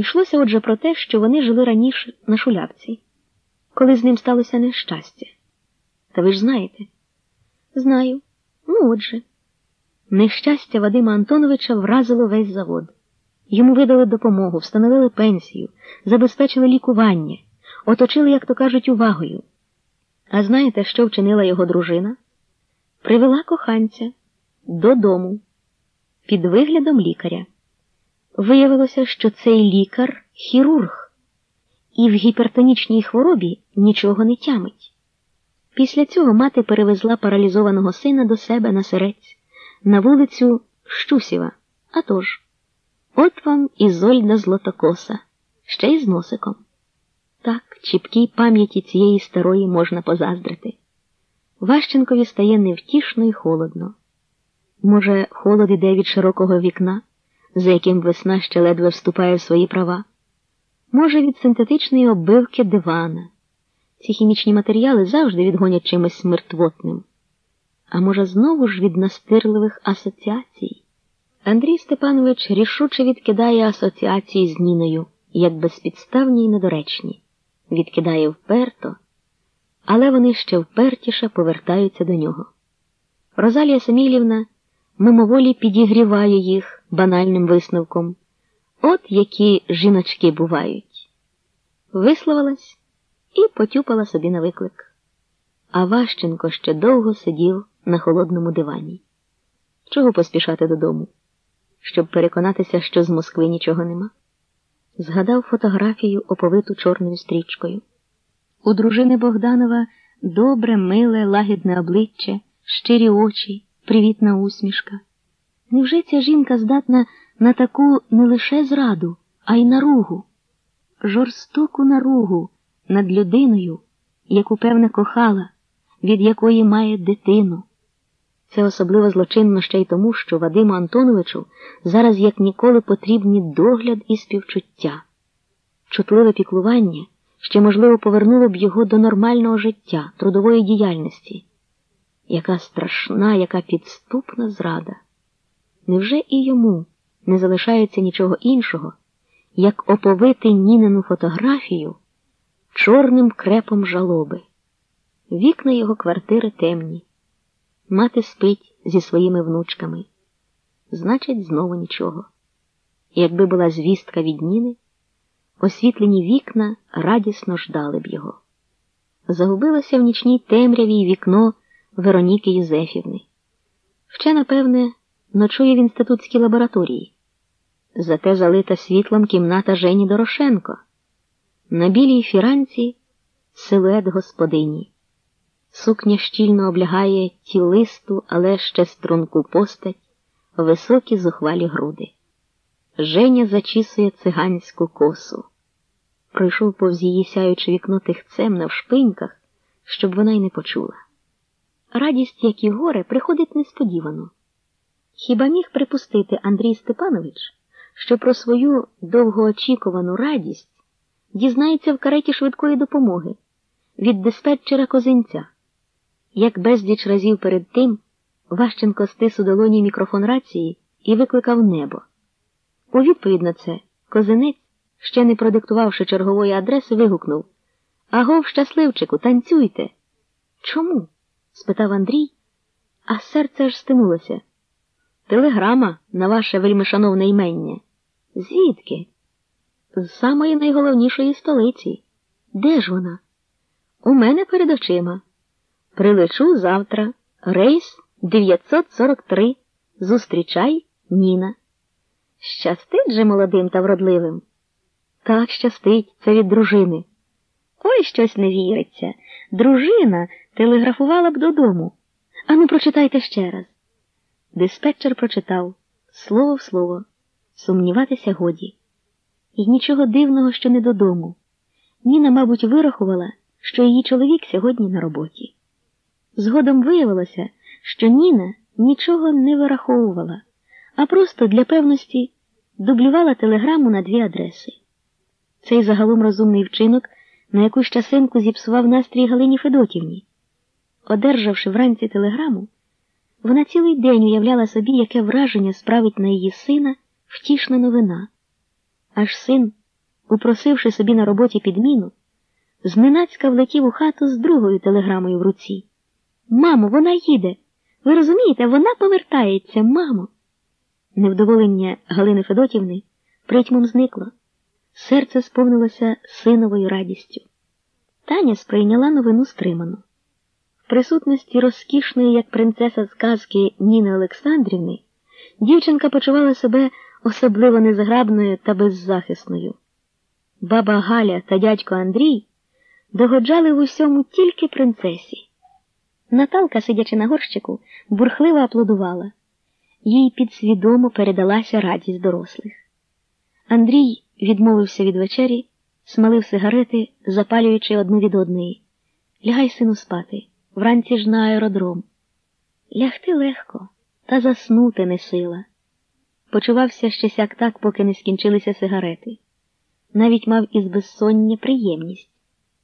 Йшлося отже про те, що вони жили раніше на шулявці, коли з ним сталося нещастя. Та ви ж знаєте? Знаю. Ну, отже. Нещастя Вадима Антоновича вразило весь завод. Йому видали допомогу, встановили пенсію, забезпечили лікування, оточили, як то кажуть, увагою. А знаєте, що вчинила його дружина? Привела коханця додому під виглядом лікаря. Виявилося, що цей лікар хірург, і в гіпертонічній хворобі нічого не тямить. Після цього мати перевезла паралізованого сина до себе на серець, на вулицю Щусєва. А тож, от вам Ізольда Злотокоса, ще й з носиком. Так, чіпкій пам'яті цієї старої можна позаздрити. Ващенкові стає невтішно і холодно. Може, холод іде від широкого вікна, за яким весна ще ледве вступає в свої права, може, від синтетичної оббивки дивана. Ці хімічні матеріали завжди відгонять чимось мертвотним. А може, знову ж від настирливих асоціацій? Андрій Степанович рішуче відкидає асоціації з Ніною, як безпідставні й недоречні, відкидає вперто, але вони ще впертіше повертаються до нього. Розалія Самілівна мимоволі підігріває їх банальним висновком. От які жіночки бувають. Висловилась і потюпала собі на виклик. А Ващенко ще довго сидів на холодному дивані. Чого поспішати додому? Щоб переконатися, що з Москви нічого нема. Згадав фотографію, оповиту чорною стрічкою. У дружини Богданова добре, миле, лагідне обличчя, щирі очі, привітна усмішка. Невже ця жінка здатна на таку не лише зраду, а й наругу, жорстоку наругу над людиною, яку певне кохала, від якої має дитину? Це особливо злочинно ще й тому, що Вадиму Антоновичу зараз як ніколи потрібні догляд і співчуття. Чутливе піклування ще, можливо, повернуло б його до нормального життя, трудової діяльності. Яка страшна, яка підступна зрада. Невже і йому не залишається нічого іншого, як оповити Нінину фотографію чорним крепом жалоби? Вікна його квартири темні. Мати спить зі своїми внучками. Значить, знову нічого. Якби була звістка від Ніни, освітлені вікна радісно ждали б його. Загубилося в нічній темряві вікно Вероніки Юзефівни. Вче, напевне, ночує в інститутській лабораторії. Зате залита світлом кімната Жені Дорошенко. На білій фіранці силует господині. Сукня щільно облягає тілисту, але ще струнку постать, високі зухвалі груди. Женя зачісує циганську косу. Пройшов повз її сяючи вікно тихцем на вшпиньках, щоб вона й не почула. Радість, як і горе, приходить несподівано. Хіба міг припустити Андрій Степанович, що про свою довгоочікувану радість дізнається в кареті швидкої допомоги від диспетчера козинця? Як безліч разів перед тим Ващенко стис у долоні мікрофон рації і викликав небо. У відповідь на це козинець, ще не продиктувавши чергової адреси, вигукнув Агов, щасливчику, танцюйте. Чому? спитав Андрій, а серце аж стинулося. Телеграма на ваше вельмишановне імення. Звідки? З самої найголовнішої столиці. Де ж вона? У мене перед очима. Прилечу завтра. Рейс 943. Зустрічай Ніна. Щастить же молодим та вродливим? Так щастить, це від дружини. Ой щось не віриться. Дружина телеграфувала б додому. Ану, прочитайте ще раз. Диспетчер прочитав слово в слово, сумніватися годі. І нічого дивного, що не додому. Ніна, мабуть, вирахувала, що її чоловік сьогодні на роботі. Згодом виявилося, що Ніна нічого не вираховувала, а просто для певності дублювала телеграму на дві адреси. Цей загалом розумний вчинок на якусь часинку зіпсував настрій Галині Федотівні. Одержавши вранці телеграму, вона цілий день уявляла собі, яке враження справить на її сина втішна новина. Аж син упросивши собі на роботі підміну, зненацька влетів у хату з другою телеграмою в руці. Мамо, вона їде. Ви розумієте, вона повертається, мамо. Невдоволення Галини Федотівни притьмом зникло. Серце сповнилося синовою радістю. Таня сприйняла новину стримано. Присутності розкішної, як принцеса сказки Ніни Олександрівни, дівчинка почувала себе особливо незграбною та беззахисною. Баба Галя та дядько Андрій догоджали в усьому тільки принцесі. Наталка, сидячи на горщику, бурхливо аплодувала. Їй підсвідомо передалася радість дорослих. Андрій відмовився від вечері, смалив сигарети, запалюючи одну від одної. Лягай, сину, спати, вранці ж на аеродром. Лягти легко, та заснути не сила. Почувався ще сяк так, поки не скінчилися сигарети. Навіть мав із безсоння приємність.